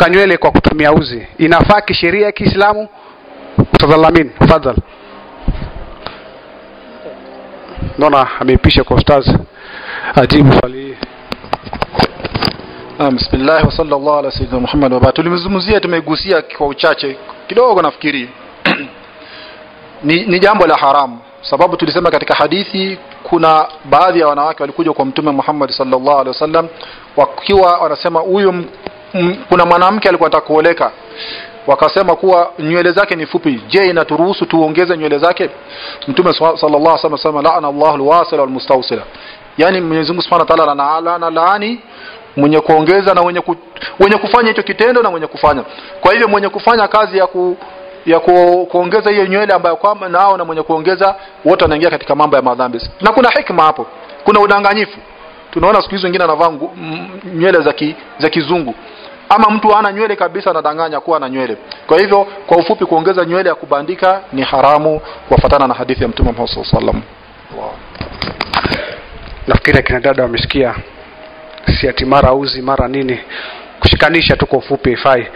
kusuka nywele kwa kutumia uzi. Inafaa kisheria ya Kiislamu? Tafadhali. Fadhal naona ameipisha kwa ustaz. Ajibu swali. Naam, bismillah wa sallallahu ala sayyidina Muhammad wa baad. Tulimzungumzia tumegusia kwa uchache kidogo nafikiri. ni, ni jambo la haramu. Sababu tulisema katika hadithi kuna baadhi ya wanawake walikuja kwa mtume Muhammad sallallahu alaihi wasallam wakiwa wanasema huyu kuna mwanamke alikuwa atakuoleka wakasema kuwa nywele zake ni fupi. Je inaturuhusu tuongeze nywele zake? Mtume sallallahu alaihi wasallam laana Allahu alwasila walmustawsila. Yani Mwenyezi Mungu Subhanahu wa ta'ala anaala laani mwenye kuongeza na mwenye ku, mwenye kufanya hicho kitendo na mwenye kufanya. Kwa hivyo mwenye kufanya kazi ya ku, ya ku, kuongeza hiyo nywele ambayo kwamba nao na mwenye kuongeza wote wanaingia katika mambo ya madhambi. Na kuna hikma hapo. Kuna udanganyifu tunaona siku hizo wengine anavaa nywele za ki, za kizungu. Ama mtu ana nywele kabisa anadanganya kuwa na nywele. Kwa hivyo kwa ufupi kuongeza nywele ya kubandika ni haramu kufuatana na hadithi ya mtume Muhammad sallallahu wow. nafikiri dada wamesikia. Si ati mara uzi mara nini. Kushikanisha tu kwa ufupi ifai